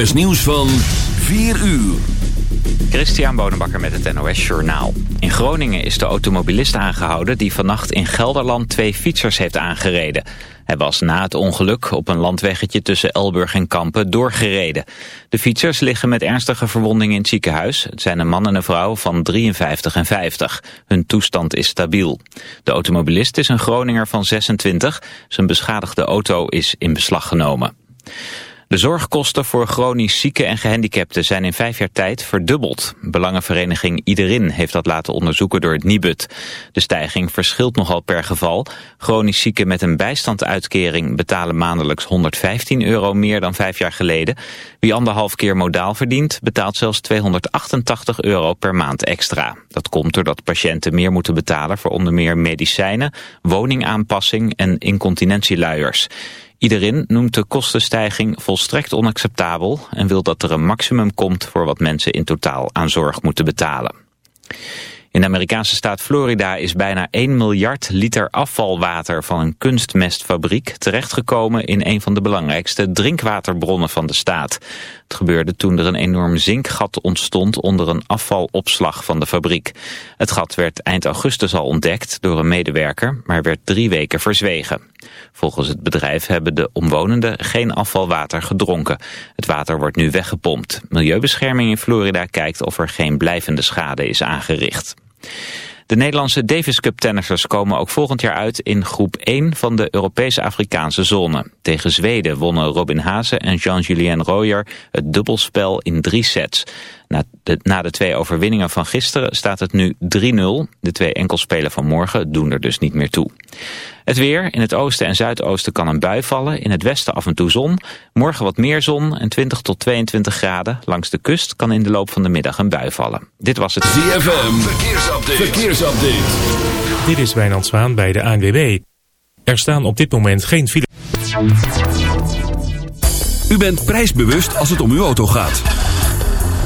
NOS nieuws van 4 uur. Christian Bonenbakker met het NOS Journaal. In Groningen is de automobilist aangehouden die vannacht in Gelderland twee fietsers heeft aangereden. Hij was na het ongeluk op een landweggetje tussen Elburg en Kampen doorgereden. De fietsers liggen met ernstige verwondingen in het ziekenhuis. Het zijn een man en een vrouw van 53 en 50. Hun toestand is stabiel. De automobilist is een Groninger van 26. Zijn beschadigde auto is in beslag genomen. De zorgkosten voor chronisch zieken en gehandicapten zijn in vijf jaar tijd verdubbeld. Belangenvereniging Iederin heeft dat laten onderzoeken door het Nibud. De stijging verschilt nogal per geval. Chronisch zieken met een bijstandsuitkering betalen maandelijks 115 euro meer dan vijf jaar geleden. Wie anderhalf keer modaal verdient, betaalt zelfs 288 euro per maand extra. Dat komt doordat patiënten meer moeten betalen voor onder meer medicijnen, woningaanpassing en incontinentieluiers. Iedereen noemt de kostenstijging volstrekt onacceptabel en wil dat er een maximum komt voor wat mensen in totaal aan zorg moeten betalen. In de Amerikaanse staat Florida is bijna 1 miljard liter afvalwater van een kunstmestfabriek terechtgekomen in een van de belangrijkste drinkwaterbronnen van de staat. Het gebeurde toen er een enorm zinkgat ontstond onder een afvalopslag van de fabriek. Het gat werd eind augustus al ontdekt door een medewerker, maar werd drie weken verzwegen. Volgens het bedrijf hebben de omwonenden geen afvalwater gedronken. Het water wordt nu weggepompt. Milieubescherming in Florida kijkt of er geen blijvende schade is aangericht. De Nederlandse Davis Cup tennissers komen ook volgend jaar uit in groep 1 van de Europese Afrikaanse zone. Tegen Zweden wonnen Robin Haase en Jean-Julien Royer het dubbelspel in drie sets. Na de, na de twee overwinningen van gisteren staat het nu 3-0. De twee enkelspelen van morgen doen er dus niet meer toe. Het weer. In het oosten en zuidoosten kan een bui vallen. In het westen af en toe zon. Morgen wat meer zon en 20 tot 22 graden. Langs de kust kan in de loop van de middag een bui vallen. Dit was het ZFM. Verkeersupdate. Verkeersupdate. Dit is Wijnand Zwaan bij de ANWB. Er staan op dit moment geen file. U bent prijsbewust als het om uw auto gaat.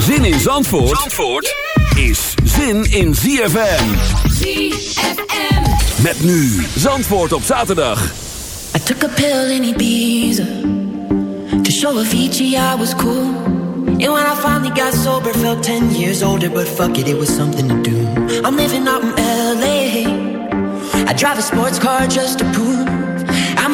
Zin in Zandvoort, Zandvoort is zin in ZFM. ZFM. Met nu Zandvoort op zaterdag. I took a pill in Ibiza to show Avicii I was cool. And when I finally got sober, felt 10 years older, but fuck it, it was something to do. I'm living out in LA. I drive a sports car just to prove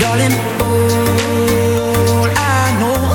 Darling, all I know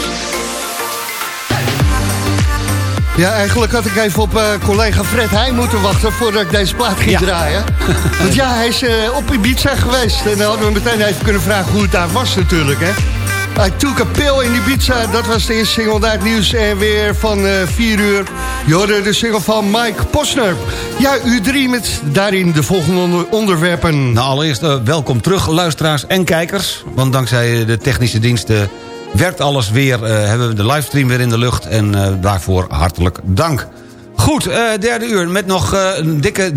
Ja, eigenlijk had ik even op eh, collega Fred Heijn moeten wachten voordat ik deze plaat ging draaien. Want ja, hij is eh, op Ibiza geweest. En dan hadden we meteen even kunnen vragen hoe het daar was natuurlijk, hè. I took a pill in Ibiza, dat was de eerste single naar het nieuws. En weer van eh 4 uur, je hoorde de single van Mike Posner. Ja, uur 3 met daarin de volgende onder- onderwerpen. Nou, allereerst welkom terug, luisteraars en kijkers. Want dankzij de technische diensten werkt alles weer. eh, hebben we de livestream weer in de lucht. En eh, daarvoor hartelijk dank. Goed, eh, derde uur met nog een dikke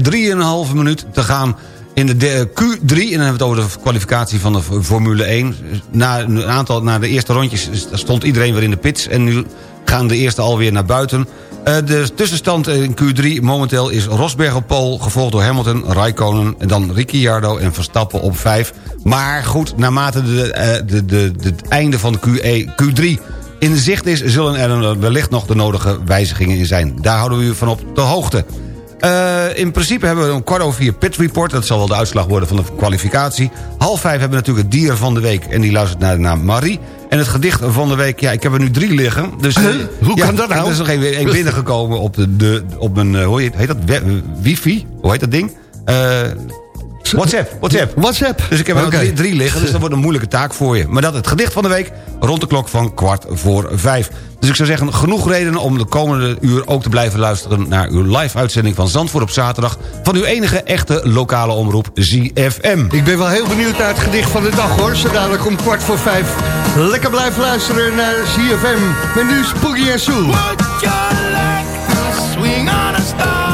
3,5 minuut te gaan in de de- Q3. En dan hebben we het over de kwalificatie van de Formule 1. Na, een aantal, na de eerste rondjes stond iedereen weer in de pits. En nu gaan de eerste alweer naar buiten. Eh, de tussenstand in Q3 momenteel is Rosberg op pole... gevolgd door Hamilton, Raikkonen en dan Ricciardo en Verstappen op 5. Maar goed, naarmate de, eh, de, de, de, het einde van de Q1, Q3 in zicht is... zullen er wellicht nog de nodige wijzigingen in zijn. Daar houden we u van op de hoogte. Eh, in principe hebben we een kwart over vier pit report. Dat zal wel de uitslag worden van de kwalificatie. Half vijf hebben we natuurlijk het dier van de week. En die luistert naar de naam Marie. En het gedicht van de week, ja, ik heb er nu drie liggen. Dus, eh, Hoe ja, kan dat nou? Er is nog even één binnengekomen op, de, op mijn, eh, hoe heet, dat, wifi? Hoe heet dat ding? Eh, WhatsApp, WhatsApp. WhatsApp. Dus ik heb er nog Oké. drie, drie liggen, dus dat wordt een moeilijke taak voor je. Maar dat het gedicht van de week rond de klok van kwart voor vijf. Dus ik zou zeggen, genoeg redenen om de komende uur ook te blijven luisteren... naar uw live-uitzending van Zandvoort op zaterdag... van uw enige echte lokale omroep ZFM. Ik ben wel heel benieuwd naar het gedicht van de dag hoor. Zo dadelijk om kwart voor vijf. Lekker blijven luisteren naar CFM. Met nu Spooky en to swing on a star?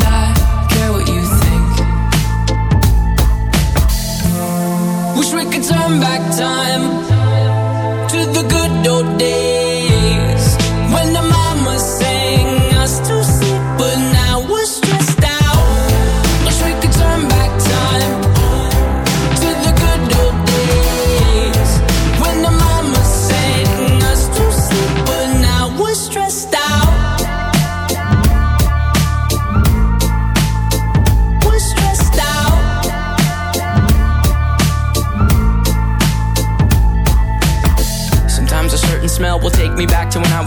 turn back time to the good old days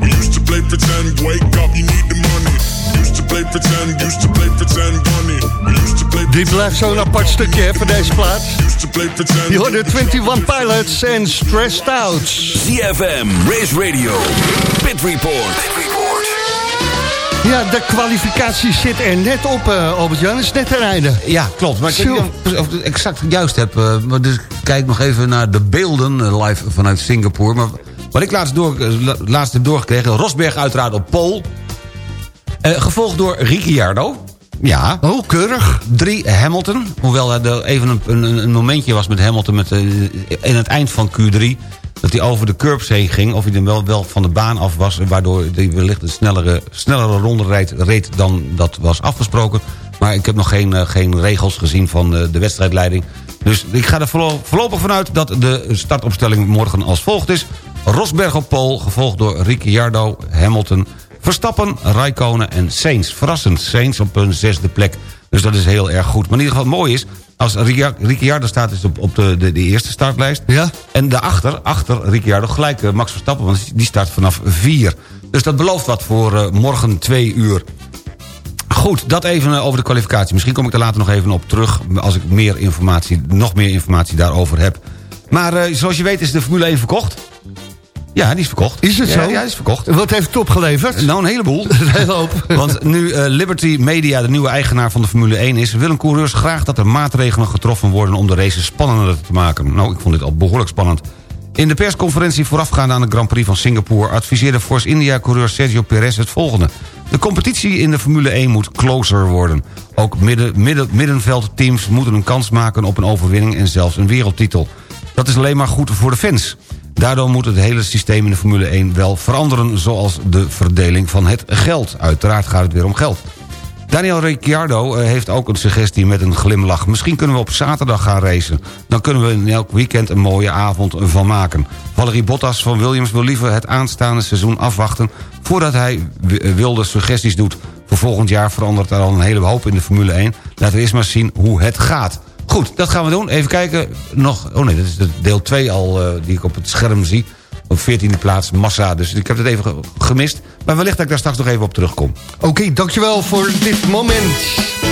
We used to play pretend, wake up, you need the money. Used to play pretend, used to play pretend, bunny. We used to play Dit blijft zo'n apart stukje hè, voor deze plaats. used to play pretend. Je hoorde 21 Pilots en Stressed Out. ZFM, Race Radio, Pit Report. Ja, de kwalificatie zit er net op, eh Albert-Jan. is net ten einde. Ja, klopt. Maar ik weet niet of ik het exact juist heb. eh, maar dus ik kijk nog even naar de beelden eh, live vanuit Singapore. Maar wat ik laatst, door, eh, la- laatst heb doorgekregen... Rosberg uiteraard op pol. Eh, gevolgd door Ricciardo. Ja. Oh, keurig. Drie Hamilton. Hoewel er even een, een, een momentje was met Hamilton... Met, eh, in het eind van Q3... dat hij over de curbs heen ging... of hij dan wel, wel van de baan af was... waardoor hij wellicht een snellere, snellere ronde reed, reed dan dat was afgesproken. Maar ik heb nog geen, eh, geen regels gezien van eh, de wedstrijdleiding. Dus ik ga er voorlo- voorlopig vanuit dat de startopstelling morgen als volgt is. Rosberg op pol, gevolgd door Ricciardo, Hamilton... Verstappen, Raikkonen en Sainz. Verrassend, Sainz op een zesde plek. Dus dat is heel erg goed. Maar in ieder geval mooi is... als Riccia- Ricciardo staat is op, op de, de, de eerste startlijst... Ja. en daarachter, achter Ricciardo, gelijk eh, Max Verstappen... want die start vanaf vier. Dus dat belooft wat voor eh, morgen twee uur. Goed, dat even eh, over de kwalificatie. Misschien kom ik er later nog even op terug... als ik meer informatie, nog meer informatie daarover heb. Maar zoals je weet is de Formule 1 verkocht. Ja, die is verkocht. Is het zo? Ja, die is verkocht. Wat heeft het opgeleverd? Nou, een heleboel. Een hele hoop. Want nu eh, Liberty Media de nieuwe eigenaar van de Formule 1 is... willen coureurs graag dat er maatregelen getroffen worden... om de races spannender te maken. Nou, ik vond dit al behoorlijk spannend. In de persconferentie voorafgaande aan de Grand Prix van Singapore... adviseerde Force India-coureur Sergio Perez het volgende. De competitie in de Formule 1 moet closer worden. Ook midden, midden, middenveldteams moeten een kans maken op een overwinning... en zelfs een wereldtitel. Dat is alleen maar goed voor de fans. Daardoor moet het hele systeem in de Formule 1 wel veranderen... zoals de verdeling van het geld. Uiteraard gaat het weer om geld. Daniel Ricciardo eh, heeft ook een suggestie met een glimlach. Misschien kunnen we op zaterdag gaan racen. Dan kunnen we in elk weekend een mooie avond van maken. Valerie Bottas van Williams wil liever het aanstaande seizoen afwachten... voordat hij wilde suggesties doet. Voor volgend jaar verandert er al een hele hoop in de Formule 1. Laten we eerst maar zien hoe het gaat. Goed, dat gaan we doen. Even kijken. Nog, oh nee, dat is de deel 2 al uh, die ik op het scherm zie. Op 14e plaats Massa. Dus ik heb het even gemist. Maar wellicht dat ik daar straks nog even op terugkom. Oké, dankjewel voor dit moment.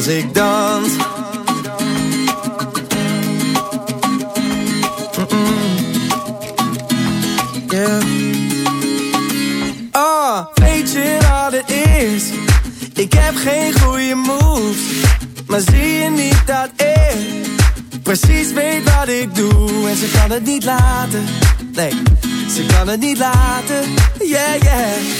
als ik dans. Mm -mm. Yeah. Oh, weet je wat het is? Ik heb geen goede moves, maar zie je niet dat ik precies weet wat ik doe? En ze kan het niet laten, nee, ze kan het niet laten, yeah, yeah.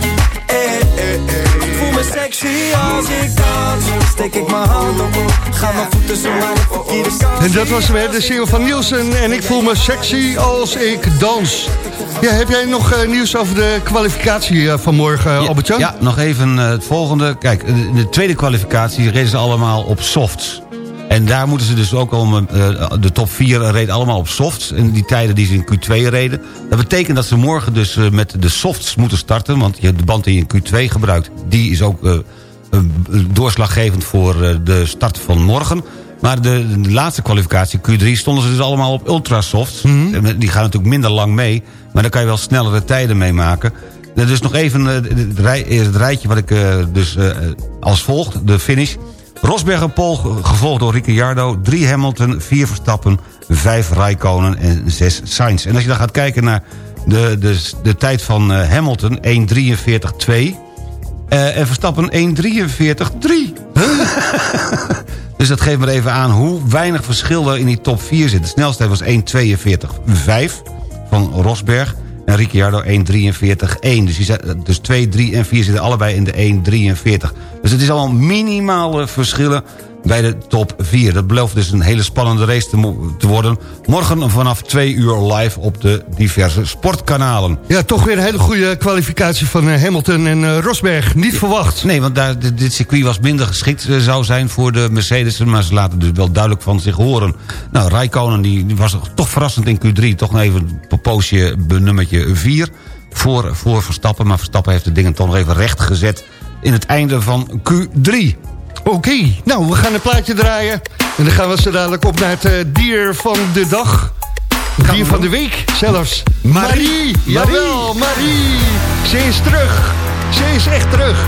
sexy als ik dans. Steek ik mijn hand op, ga mijn voeten zo maar de verkeerde kant. En dat was weer de single van Nielsen. En ik voel me sexy als ik dans. Ja, heb jij nog uh, nieuws over de kwalificatie uh, van morgen, Albert-Jan? Ja, nog even het volgende. Kijk, de, de tweede kwalificatie reden ze allemaal op softs. En daar moeten ze dus ook om... de top 4 reed allemaal op softs. En die tijden die ze in Q2 reden. Dat betekent dat ze morgen dus met de softs moeten starten. Want je de band die je in Q2 gebruikt... die is ook doorslaggevend voor de start van morgen. Maar de, de, laatste kwalificatie, Q3, stonden ze dus allemaal op ultrasofts. Mm -hmm. Die gaan natuurlijk minder lang mee. Maar daar kan je wel snellere tijden mee maken. Dus nog even het, rij, het rijtje wat ik dus als volgt. De finish. Rosberg en Pol, gevolgd door Ricciardo. 3 Hamilton, 4 Verstappen, 5 Raikkonen en 6 Sainz. En als je dan gaat kijken naar de, de, de tijd van Hamilton, 1.43.2... Uh, en Verstappen 1.43.3. dus dat geeft me even aan hoe weinig verschil er in die top 4 zit. De snelste was 1.42.5 van Rosberg. En Ricciardo 1.43.1. Dus, dus 2, 3 en 4 zitten allebei in de 1.43. Dus het is allemaal minimale verschillen bij de top 4. Dat belooft dus een hele spannende race te, te, worden. Morgen vanaf 2 uur live op de diverse sportkanalen. Ja, toch weer een hele goede kwalificatie van uh, Hamilton en uh, Rosberg. Niet verwacht. Nee, want daar, dit circuit was minder geschikt uh, zou zijn voor de Mercedes. Maar ze laten dus wel duidelijk van zich horen. Nou, Raikkonen die, die was toch verrassend in Q3. Toch even een poosje nummertje 4 voor, voor Verstappen. Maar Verstappen heeft de dingen toch nog even recht gezet in het einde van Q3. Oké, okay, nou, we gaan een plaatje draaien. En dan gaan we zo dadelijk op naar het uh, dier van de dag. Dier van de week zelfs. Marie. Marie. Jawel, Marie. Ze is terug. Ze is echt terug.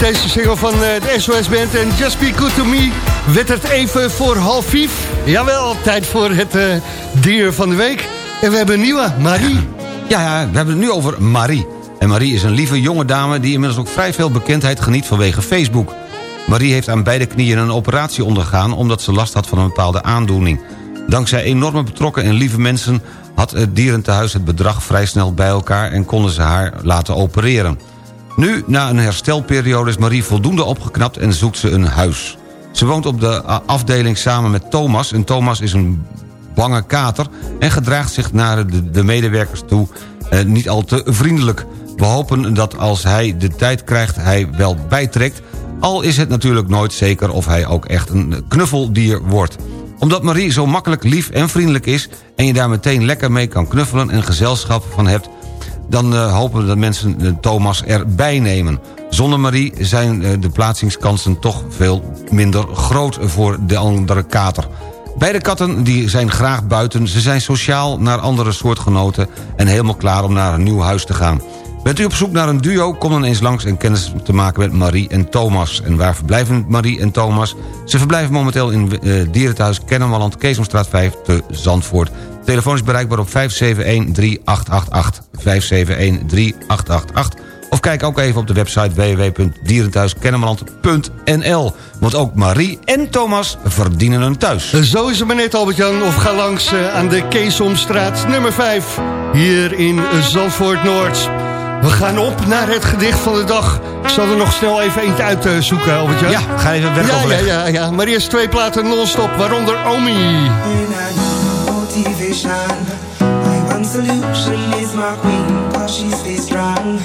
Met deze single van eh, de SOS Band en Just Be Good To Me... werd even voor half vijf. Jawel, tijd voor het uh, dier van de week. En we hebben een nieuwe, Marie. Ja, ja, we hebben het nu over Marie. En Marie is een lieve jonge dame... die inmiddels ook vrij veel bekendheid geniet vanwege Facebook. Marie heeft aan beide knieën een operatie ondergaan... omdat ze last had van een bepaalde aandoening. Dankzij enorme betrokken en lieve mensen... had het dierentehuis het bedrag vrij snel bij elkaar... en konden ze haar laten opereren. Nu, na een herstelperiode, is Marie voldoende opgeknapt... en zoekt ze een huis. Ze woont op de afdeling samen met Thomas... en Thomas is een bange kater... en gedraagt zich naar de, de medewerkers toe eh, niet al te vriendelijk. We hopen dat als hij de tijd krijgt hij wel bijtrekt... al is het natuurlijk nooit zeker of hij ook echt een knuffeldier wordt omdat Marie zo makkelijk lief en vriendelijk is... en je daar meteen lekker mee kan knuffelen en gezelschap van hebt... dan uh, hopen we dat mensen uh, Thomas erbij nemen. Zonder Marie zijn uh, de plaatsingskansen toch veel minder groot voor de andere kater. Beide katten die zijn graag buiten. Ze zijn sociaal naar andere soortgenoten... en helemaal klaar om naar een nieuw huis te gaan. Bent u op zoek naar een duo? Kom dan eens langs en kennis te maken met Marie en Thomas. En waar verblijven Marie en Thomas? Ze verblijven momenteel in uh, Dierenthuis Kennemerland, Keesomstraat 5 te Zandvoort. Telefoon is bereikbaar op 571-3888. 571-3888. Of kijk ook even op de website www.dierenthuiskennemerland.nl. Want ook Marie en Thomas verdienen een thuis. Zo is het maar net, Albert-Jan. Of ga langs uh, aan de Keesomstraat nummer 5. Hier in Zandvoort Noord. We gaan op naar het gedicht van de dag. Ik zal er nog snel even eentje uitzoeken, Albert-Jan. Ja, ga even weg ja, ja, ja, ja. Maar eerst twee platen non-stop, waaronder Omi. motivation. My one solution is my queen, cause she stays strong.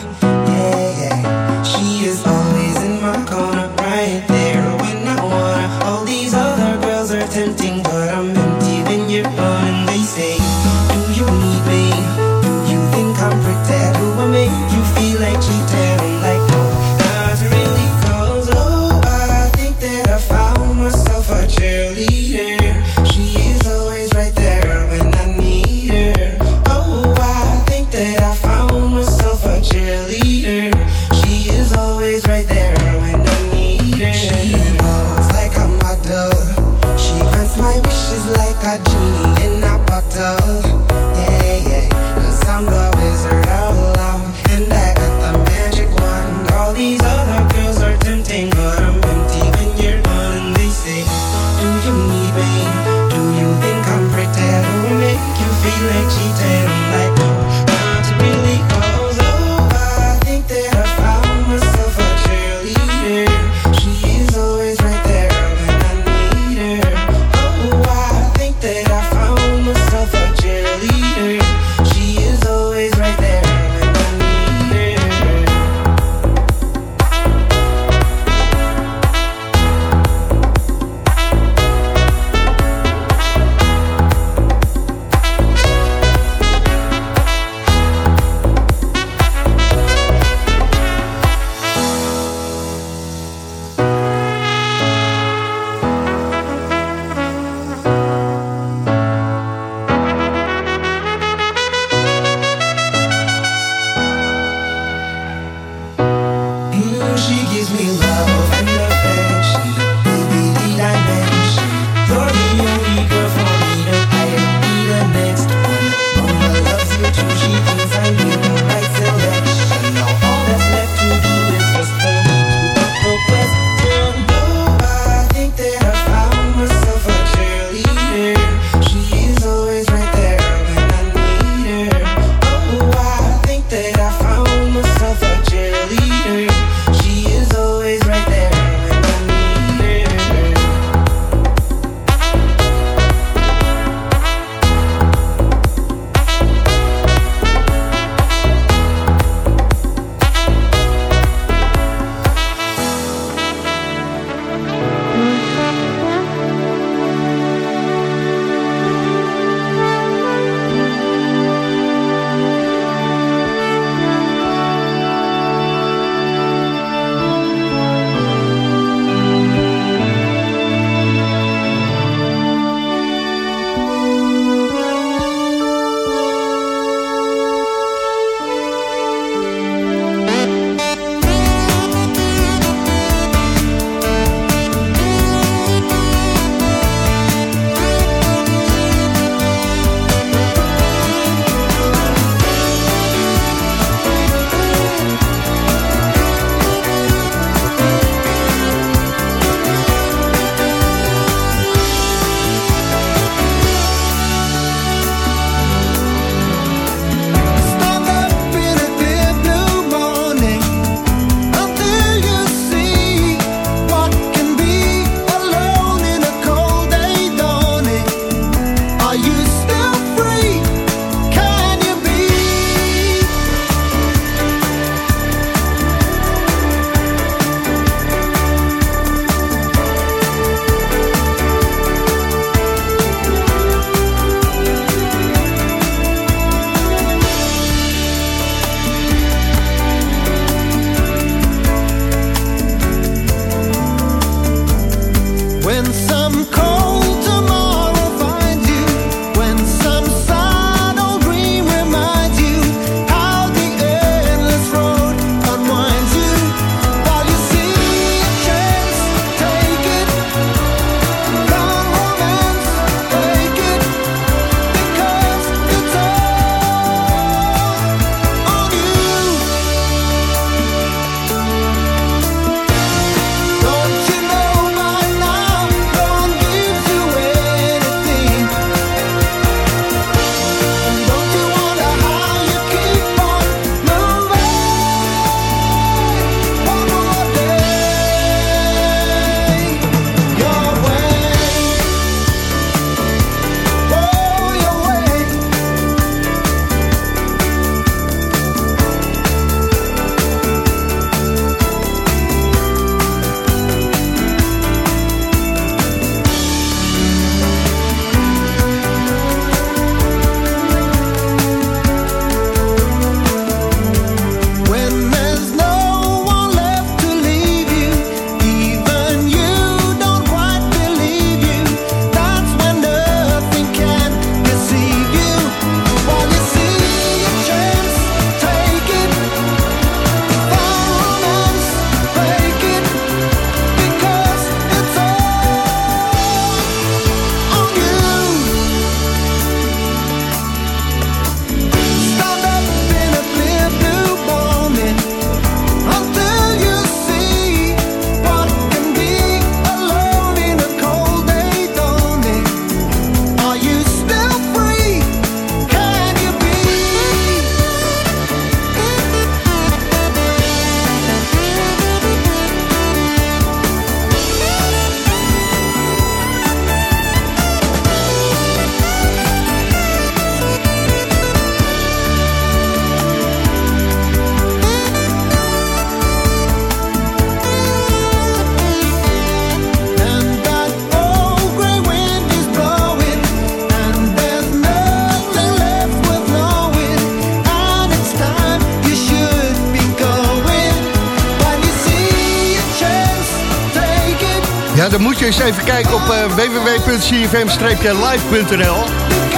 Dan moet je eens even kijken op uh, www.cfm-live.nl.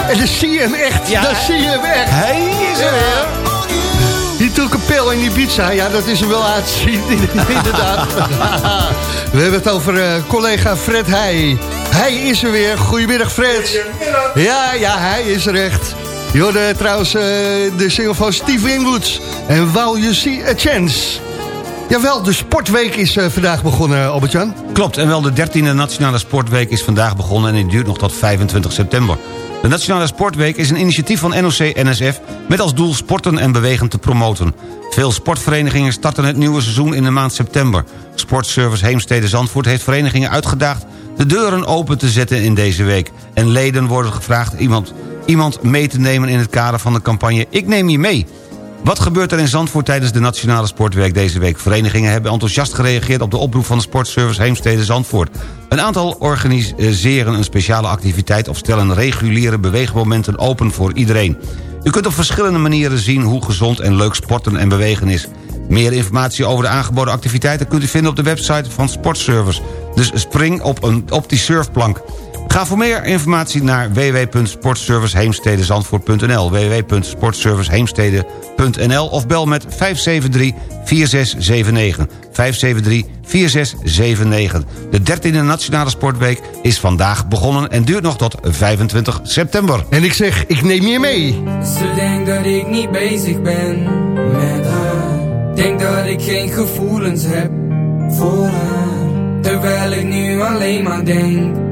En dan zie je hem echt. Ja. Dan zie je hem echt. Hij is er weer. Die took een pil in die pizza. Ja, dat is hem wel aan te zien, inderdaad. We hebben het over uh, collega Fred Heij. Hij is er weer. Goedemiddag, Fred. Ja, ja, hij is er echt. Je hoorde trouwens uh, de single van Steve Winwoods. En While You See A Chance. Jawel, de sportweek is uh, vandaag begonnen, Albert-Jan. Klopt, en wel de 13e Nationale Sportweek is vandaag begonnen... en die duurt nog tot 25 september. De Nationale Sportweek is een initiatief van NOC-NSF... met als doel sporten en bewegen te promoten. Veel sportverenigingen starten het nieuwe seizoen in de maand september. Sportservice Heemstede Zandvoort heeft verenigingen uitgedaagd... de deuren open te zetten in deze week. En leden worden gevraagd iemand, iemand mee te nemen in het kader van de campagne... Ik neem je mee... Wat gebeurt er in Zandvoort tijdens de Nationale Sportweek deze week? Verenigingen hebben enthousiast gereageerd op de oproep van de sportservice Heemstede Zandvoort. Een aantal organiseren een speciale activiteit of stellen reguliere beweegmomenten open voor iedereen. U kunt op verschillende manieren zien hoe gezond en leuk sporten en bewegen is. Meer informatie over de aangeboden activiteiten kunt u vinden op de website van Sportservice. Dus spring op, een, op die surfplank. Ga voor meer informatie naar www.sportserviceheemstedenzandvoort.nl www.sportserviceheemstede.nl of bel met 573-4679 573-4679 De 13e Nationale Sportweek is vandaag begonnen en duurt nog tot 25 september. En ik zeg, ik neem je mee. Ze denkt dat ik niet bezig ben met haar. Denk dat ik geen gevoelens heb voor haar. Terwijl ik nu alleen maar denk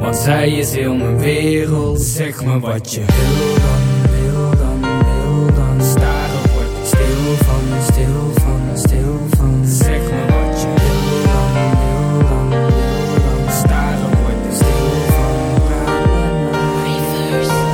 Want zij is heel mijn wereld. Zeg me wat je wil dan, wil dan, wil dan. Staren word ik stil van, stil van, stil van. Zeg me wat je wil dan, wil dan, wil dan. Staren word ik stil van.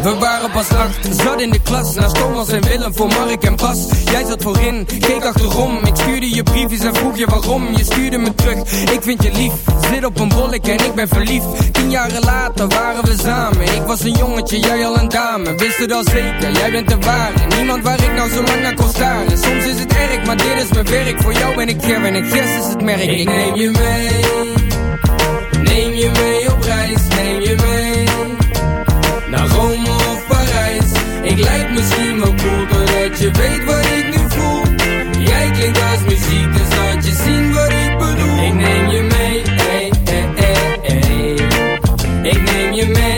We waren pas acht, zat in de klas Naast Thomas en Willem voor Mark en Bas Jij zat voorin, keek achterom Ik stuurde je briefjes en vroeg je waarom Je stuurde me terug, ik vind je lief Zit op een bollek en ik ben verliefd. Tien jaren later waren we samen. Ik was een jongetje, jij al een dame. Wist het al zeker, jij bent de ware. Niemand waar ik nou zo lang naar kon staren. Soms is het erg, maar dit is mijn werk. Voor jou ben ik Ger en Gers is het merk. Ik neem je mee. Neem je mee op reis, neem je mee. Naar Rome of Parijs. Ik lijk misschien wel cool Doordat je weet wat ik nu voel. Jij klinkt als Ik neem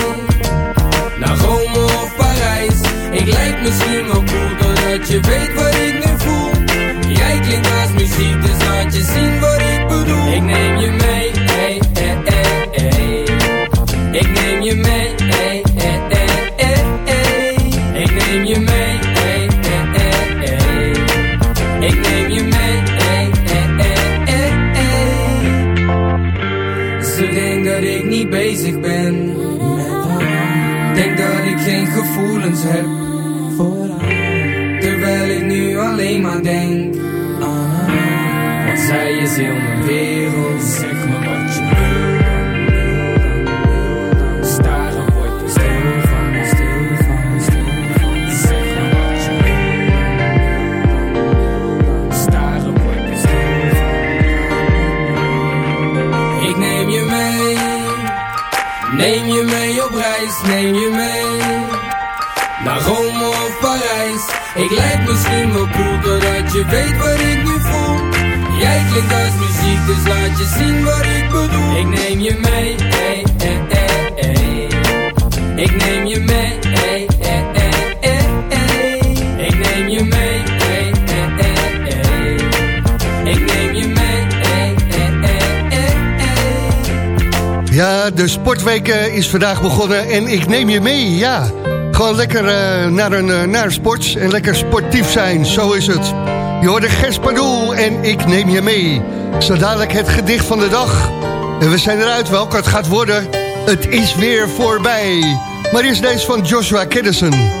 Ik lijk misschien wel cool Doordat je weet wat ik nu voel. Jij klinkt als muziek Dus sportweek eh, is vandaag begonnen en ik neem je mee, ja. Gewoon lekker eh, naar, een, uh, naar een sport en lekker sportief zijn, zo is het. Je hoort de Gerspadoel en ik neem je mee. Zo dadelijk het gedicht van de dag. En we zijn eruit welke het gaat worden. Het is weer voorbij. Maar is deze van Joshua Kiddison.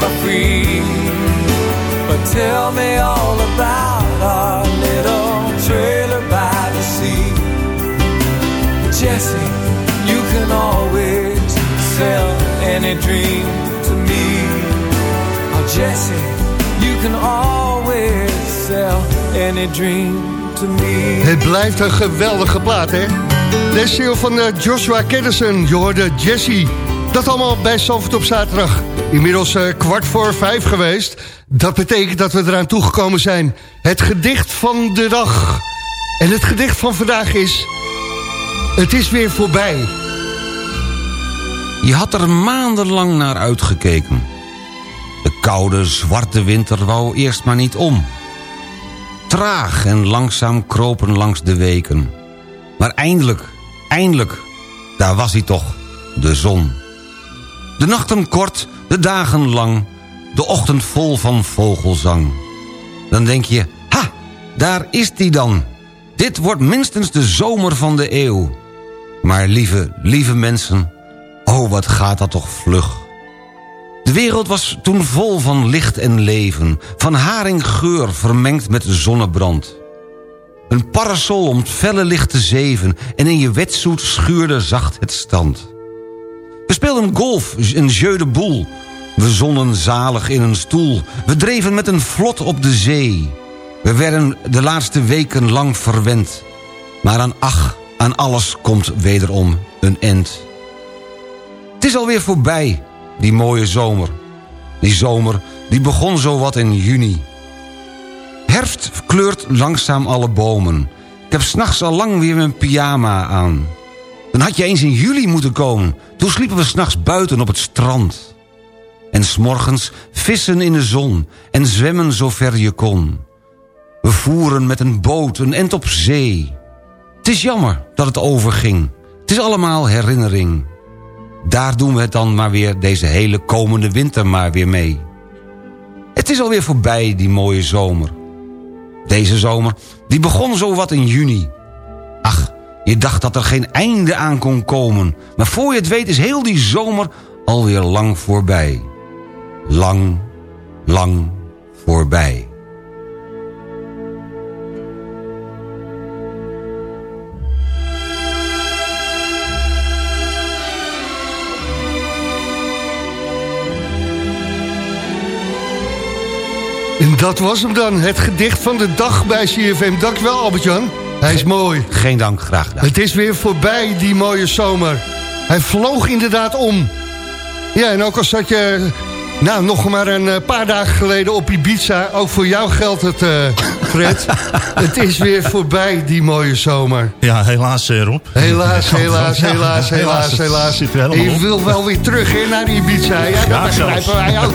never free. But tell me all about our little trailer by the sea. Jesse, you can always sell any dream to me. Oh, Jesse, you can always sell any dream to me. Het blijft een geweldige plaat, hè? Deze van uh, Joshua Kennison, je hoorde Jesse. Dat allemaal bij Zalvert op zaterdag. Inmiddels uh, kwart voor vijf geweest. Dat betekent dat we eraan toegekomen zijn. Het gedicht van de dag. En het gedicht van vandaag is... Het is weer voorbij. Je had er maandenlang naar uitgekeken. De koude, zwarte winter wou eerst maar niet om. Traag en langzaam kropen langs de weken. Maar eindelijk, eindelijk, daar was hij toch, de zon. De nachten kort, de dagen lang, de ochtend vol van vogelzang. Dan denk je, ha, daar is die dan. Dit wordt minstens de zomer van de eeuw. Maar lieve, lieve mensen, oh wat gaat dat toch vlug. De wereld was toen vol van licht en leven... van haringgeur vermengd met zonnebrand. Een parasol om het felle licht te zeven... en in je wetsoet schuurde zacht het stand. We speelden golf, een jeu de boel. We zonnen zalig in een stoel. We dreven met een vlot op de zee. We werden de laatste weken lang verwend. Maar aan ach, aan alles komt wederom een end. Het is alweer voorbij, die mooie zomer. Die zomer, die begon zo wat in juni. Herfst kleurt langzaam alle bomen. Ik heb s'nachts al lang weer mijn pyjama aan. Dan had je eens in juli moeten komen. Toen sliepen we s'nachts buiten op het strand. En s'morgens vissen in de zon en zwemmen zover je kon. We voeren met een boot een end op zee. Het is jammer dat het overging. Het is allemaal herinnering. Daar doen we het dan maar weer deze hele komende winter maar weer mee. Het is alweer voorbij, die mooie zomer. Deze zomer, die begon zo wat in juni. Ach, je dacht dat er geen einde aan kon komen. Maar voor je het weet is heel die zomer alweer lang voorbij. Lang, lang voorbij. En dat was hem dan, het gedicht van de dag bij CFM. Dankjewel Albert-Jan. Hij is mooi. Geen dank, graag gedaan. Het is weer voorbij, die mooie zomer. Hij vloog inderdaad om. Ja, en ook al zat je nou, nog maar een eh, paar dagen geleden op Ibiza. Ook voor jou geldt het, uh, Fred. het is weer voorbij, die mooie zomer. Ja, helaas, eh, Rob. Helaas, helaas, helaas, helaas, helaas. En je wil wel weer terug hè, naar Ibiza. Ja, dat begrijpen wij ook.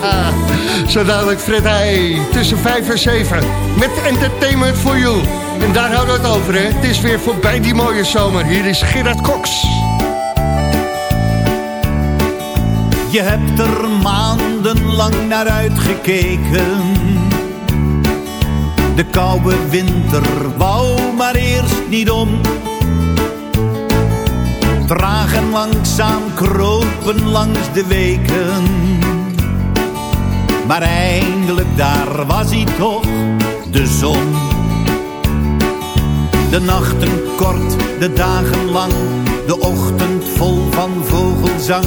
Zo dadelijk, Fred Heij, tussen 5 en 7. Met Entertainment for You. En daar houden we het over, hè. Het is weer voorbij, die mooie zomer. Hier is Gerard Cox. Je hebt er maandenlang naar uitgekeken. De koude winter wou maar eerst niet om. Traag langzaam kropen langs de weken. Maar eindelijk daar was hij toch, de zon. De nachten kort, de dagen lang, de ochtend vol van vogelzang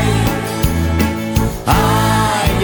je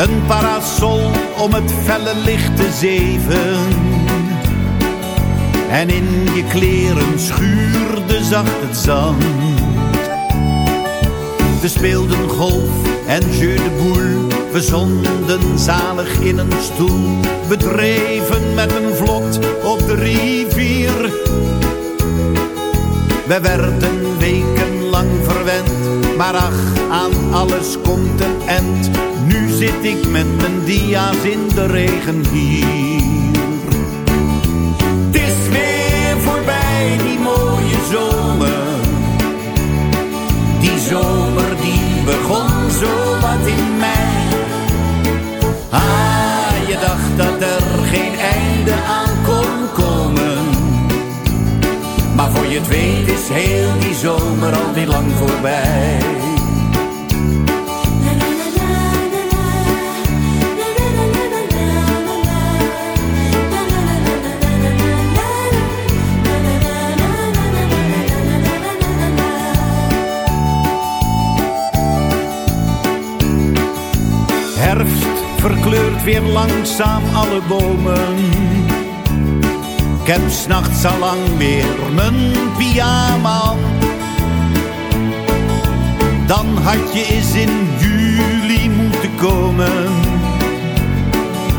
een parasol om het felle licht te zeven. En in je kleren schuurde zacht het zand. We speelden golf en jeu de boule. We zonden zalig in een stoel. We dreven met een vlot op de rivier. We werden wekenlang verwend. Maar ach, aan alles komt een eind. Nu zit ik met mijn dia's in de regen hier. Het is weer voorbij, die mooie zomer. Die zomer die begon zo wat in mei. Ah, je dacht dat er geen einde aan kon komen. Maar voor je het weet is heel die zomer alweer lang voorbij. Herfst verkleurt weer langzaam alle bomen. Ik heb s'nachts al lang weer mijn pyjama. Dan had je eens in juli moeten komen.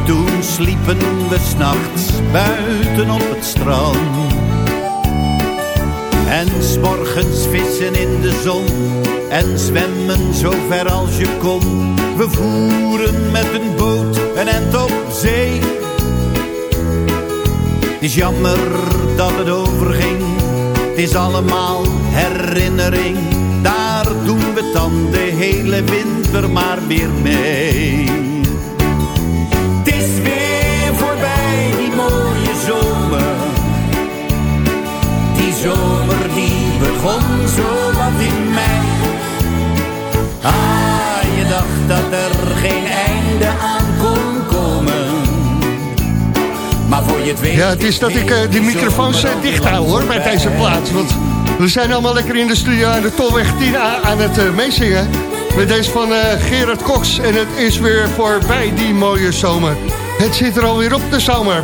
Toen sliepen we s'nachts buiten op het strand. En s'morgens vissen in de zon en zwemmen zo ver als je kon. We voeren met een boot een end op zee. Het is jammer dat het overging, het is allemaal herinnering. Dan de hele winter maar weer mee. Het is weer voorbij, die mooie zomer. Die zomer die begon zo wat in mei. Ah, je dacht dat er geen einde aan kon komen. Maar voor je het weet... Ja, het is dat ik eh, die microfoons eh, dicht hou hoor, bij deze plaats. Want we zijn allemaal lekker in de studio aan de Tolweg 10A aan het uh, meezingen. Met deze van Gerard Cox. En het is weer voorbij die mooie zomer. Het zit er alweer op de zomer.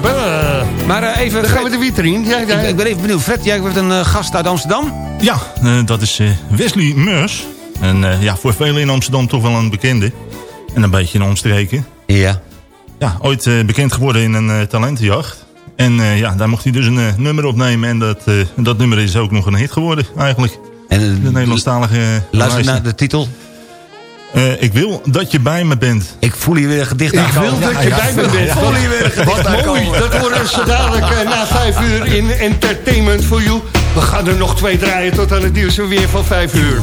Maar even... Dan gaan we de witrien. Ja, ja. Ik, ik ben even benieuwd. Fred, jij bent een uh, gast uit Amsterdam? Ja, uh, dat is uh, Wesley Meurs. En ja, voor velen in Amsterdam toch wel een bekende. En een beetje een omstreken. Ja. Ja, ooit bekend geworden in een talentenjacht. En ja, daar mocht hij dus een nummer opnemen. En dat, dat nummer is ook nog een hit geworden eigenlijk. En, de Nederlandstalige Luister naar de titel. Uh, ik wil dat je bij me bent. Ik voel hier weer een gedicht Ik aankomen. wil dat je ja, bij me ja, bent. ja. Voel hier weer een gedicht Wat mooi. Dat worden zo dadelijk na vijf uur in Entertainment for You. We gaan er nog twee draaien tot aan het nieuws weer van vijf uur.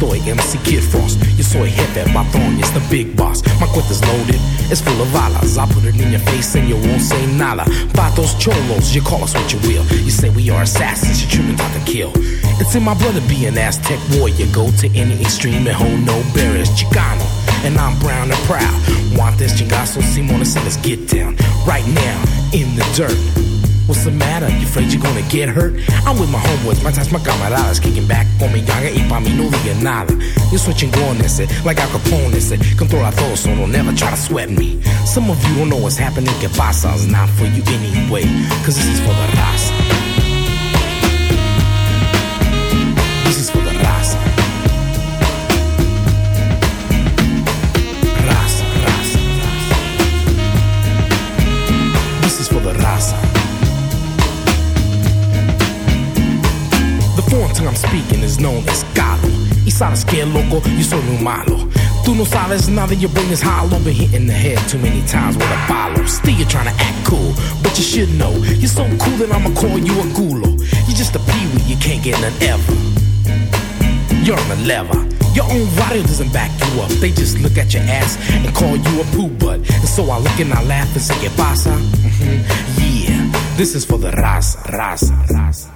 Estoy, MC Kid Frost. Yo soy jefe, patrón, it's the big boss. My cuenta's loaded, it's full of balas. I put it in your face and you won't say nada. Patos cholos, you call us what you will. You say we are assassins, you're tripping out to kill. It's in my brother be an Aztec warrior. Go to any extreme and hold no barriers. Chicano, and I'm brown and proud. Want this chingazo, Simona, so let's get down. Right now, in the dirt. What's the matter? You afraid you're gonna get hurt? I'm with my homeboys, my my camaradas Kicking back con mi ganga y pa' mí no diga nada Yo soy chingón ese, eh, like Al Capone ese eh, Controla todo, so don't never try to sweat me Some of you don't know what's happening, que pasa It's not for you anyway, cause this is for the raza known as Galo. Y sabes que loco, yo soy muy malo. Tú no sabes nada, your brain is hollow. Been hit the head too many times with a bottle. Still you're trying to act cool, but you should know. You're so cool that I'ma call you a gulo. You're just a peewee, you can't get none ever. You're on the lever. Your own radio doesn't back you up. They just look at your ass and call you a poo butt. And so I look and I laugh and say, ¿Qué pasa? Mhm. Yeah, this is for the raza, raza. Raza,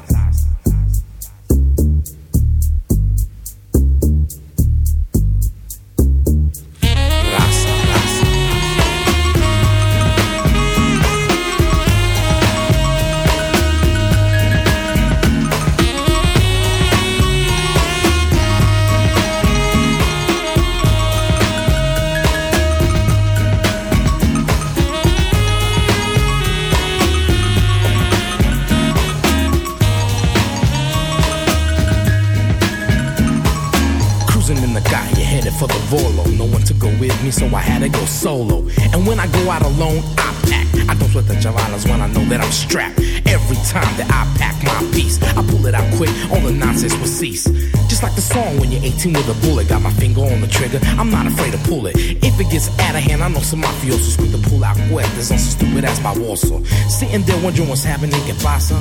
had to go solo. And when I go out alone, I pack. I don't sweat the javalas when I know that I'm strapped. Every time that I pack my piece, I pull it out quick, all the nonsense will cease. Just like the song when you're 18 with a bullet, got my finger on the trigger. I'm not afraid to pull it. If it gets out of hand, I know some mafiosos quick to pull out cuerdas on some stupid as ass baboso. Sitting there wondering what's happening, que pasa?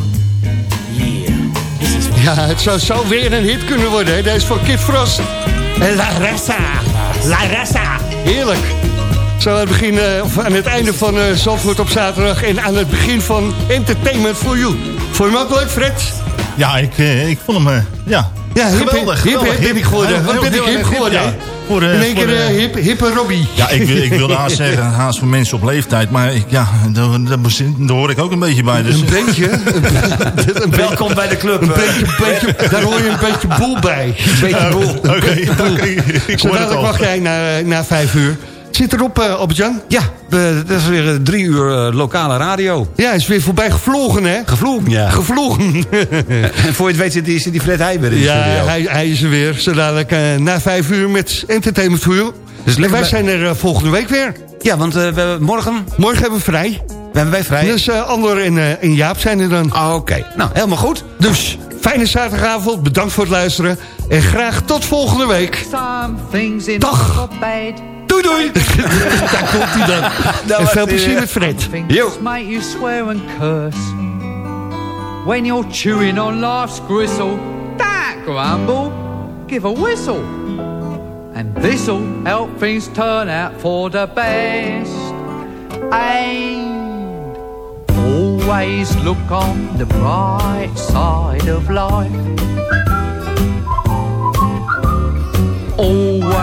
Yeah, this is Ja, het zou zo weer een hit kunnen worden. Hè? Deze is van Kid Frost. En La Raza. La Raza. Heerlijk. Zo aan het, begin, eh, of aan het einde van uh, Zandvoort op zaterdag... en aan het begin van Entertainment for You. Vond je hem ook leuk, Fred? Ja, ik, eh, ik vond hem, eh, ja, Ja, hip, geweldig. hip, geweldig, hip ben ik geworden. Heel- Wat heel- ben ik hip geworden, ja. Voor, eh, In één keer eh, eh, hip, hippe Robbie. Ja, ik, wil- ik wilde haast zeggen, haast voor mensen op leeftijd. Maar ik, ja, daar, daar, daar hoor ik ook een beetje bij. Dus. Een beetje. Een beetje- Welkom bij de club. Een beetje, beetje, daar hoor je een beetje boel bij. Een beetje boel. Oké, Zo hoor het dadelijk wacht jij na, na vijf uur. Zit erop, eh Albert-Jan? Ja, we- dat is weer eh, drie uur eh, lokale radio. Ja, hij is weer voorbij gevlogen, hè? Gevlogen, ja. Gevlogen. En voor je het weet zit die, zit die Fred Heijber in de ja, studio. hij, hij is er weer. Zo dadelijk eh, na vijf uur met Entertainment for You. Dus en wij zijn er volgende week weer. Ja, want eh, we, morgen Morgen hebben we vrij. we hebben wij vrij. Dus eh Andor en, eh, en Jaap zijn er dan. Ah, Oké, nou, helemaal goed. Dus, fijne zaterdagavond. Bedankt voor het luisteren. En graag tot volgende week. Dag. Doei doei. Daar komt hij dan. en veel plezier eh, met Fred. Yo. make you swear and curse. When you're chewing on life's gristle, don't grumble, give a whistle. And this'll help things turn out for the best. And always look on the bright side of life.